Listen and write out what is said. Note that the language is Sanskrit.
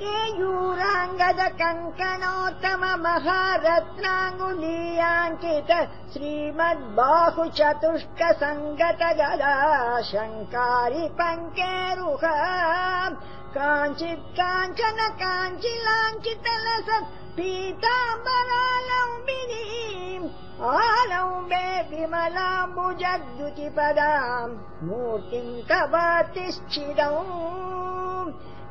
केयूराङ्गद कङ्कणोत्तम महारत्नाङ्गुलीयाङ्कित श्रीमद्बाहु चतुष्क सङ्गत गदा शङ्कारि पङ्केरुह काञ्चित् काञ्चन काञ्चिलाञ्चित पीताम्बरालम्बिनीम् आलम्बे विमलाम्बुजद्युतिपदाम् मूर्तिम् कवातिश्चिदौ